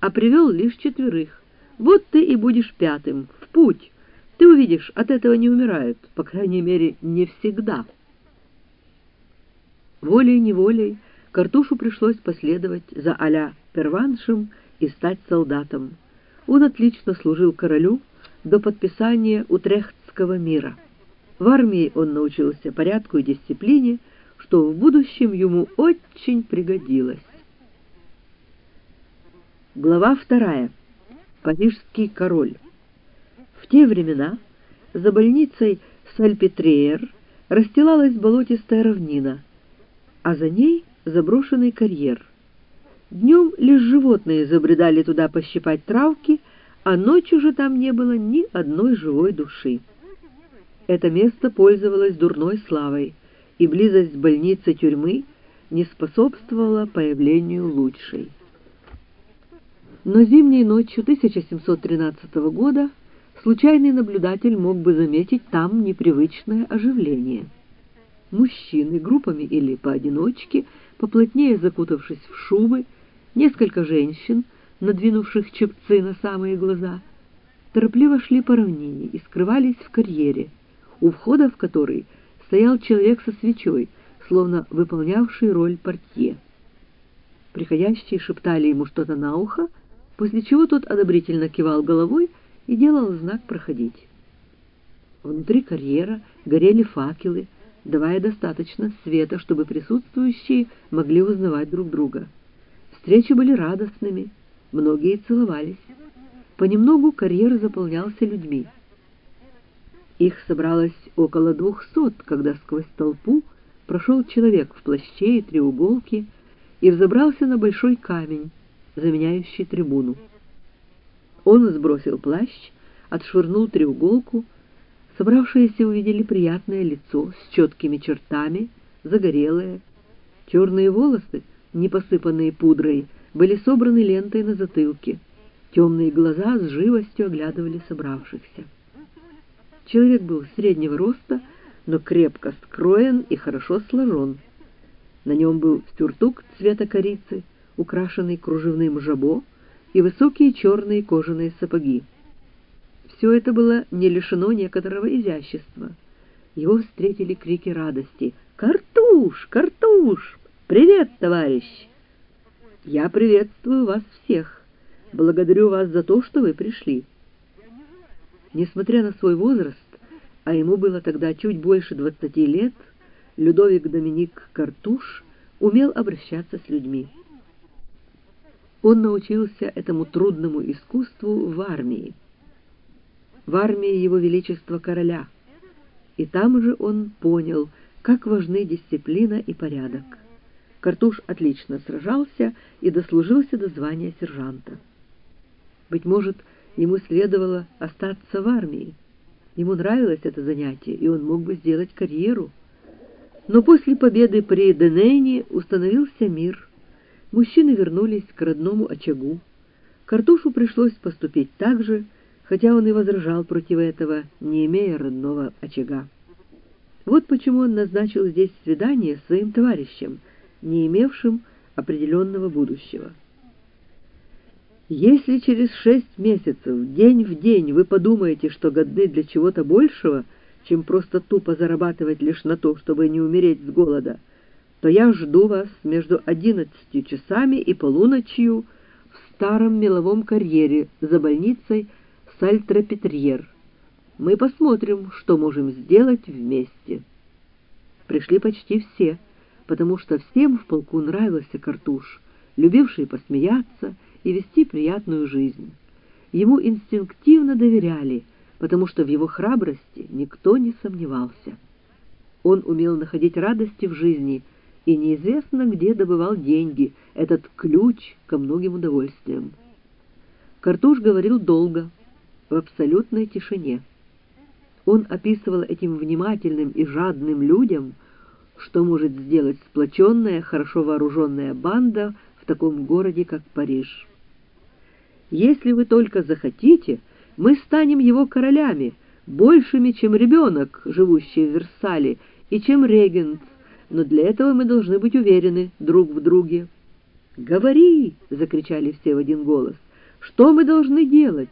а привел лишь четверых. Вот ты и будешь пятым. В путь! Ты увидишь, от этого не умирают, по крайней мере, не всегда». Волей-неволей Картушу пришлось последовать за Аля Перваншем и стать солдатом. Он отлично служил королю до подписания Утрехтского мира. В армии он научился порядку и дисциплине, что в будущем ему очень пригодилось. Глава вторая. Парижский король. В те времена за больницей Сальпетреер расстилалась болотистая равнина, а за ней заброшенный карьер. Днем лишь животные забредали туда пощипать травки, а ночью же там не было ни одной живой души. Это место пользовалось дурной славой, и близость больницы тюрьмы не способствовала появлению лучшей. Но зимней ночью 1713 года случайный наблюдатель мог бы заметить там непривычное оживление. Мужчины группами или поодиночке, поплотнее закутавшись в шубы, несколько женщин, надвинувших чепцы на самые глаза, торопливо шли по равнине и скрывались в карьере, у входа в который стоял человек со свечой, словно выполнявший роль портье. Приходящие шептали ему что-то на ухо, после чего тот одобрительно кивал головой и делал знак «проходить». Внутри карьера горели факелы, давая достаточно света, чтобы присутствующие могли узнавать друг друга. Встречи были радостными, многие целовались. Понемногу карьер заполнялся людьми. Их собралось около двухсот, когда сквозь толпу прошел человек в плаще и треуголке и взобрался на большой камень, заменяющий трибуну. Он сбросил плащ, отшвырнул треуголку, собравшиеся увидели приятное лицо с четкими чертами, загорелое. Черные волосы, не посыпанные пудрой, были собраны лентой на затылке. Темные глаза с живостью оглядывали собравшихся. Человек был среднего роста, но крепко скроен и хорошо сложен. На нем был сюртук цвета корицы, украшенный кружевным жабо, и высокие черные кожаные сапоги. Все это было не лишено некоторого изящества. Его встретили крики радости. «Картуш! Картуш! Привет, товарищ!» «Я приветствую вас всех. Благодарю вас за то, что вы пришли». Несмотря на свой возраст, а ему было тогда чуть больше двадцати лет, Людовик Доминик Картуш умел обращаться с людьми. Он научился этому трудному искусству в армии. В армии его величества короля. И там же он понял, как важны дисциплина и порядок. Картуш отлично сражался и дослужился до звания сержанта. Быть может, ему следовало остаться в армии. Ему нравилось это занятие, и он мог бы сделать карьеру. Но после победы при Денейне установился мир – Мужчины вернулись к родному очагу. Картушу пришлось поступить так же, хотя он и возражал против этого, не имея родного очага. Вот почему он назначил здесь свидание своим товарищам, не имевшим определенного будущего. Если через шесть месяцев, день в день, вы подумаете, что годны для чего-то большего, чем просто тупо зарабатывать лишь на то, чтобы не умереть с голода — то я жду вас между одиннадцатью часами и полуночью в старом меловом карьере за больницей Сальтропетрьер. Мы посмотрим, что можем сделать вместе. Пришли почти все, потому что всем в полку нравился Картуш, любивший посмеяться и вести приятную жизнь. Ему инстинктивно доверяли, потому что в его храбрости никто не сомневался. Он умел находить радости в жизни – и неизвестно, где добывал деньги, этот ключ ко многим удовольствиям. Картуш говорил долго, в абсолютной тишине. Он описывал этим внимательным и жадным людям, что может сделать сплоченная, хорошо вооруженная банда в таком городе, как Париж. «Если вы только захотите, мы станем его королями, большими, чем ребенок, живущий в Версале, и чем регент, но для этого мы должны быть уверены друг в друге. «Говори!» — закричали все в один голос. Что мы должны делать?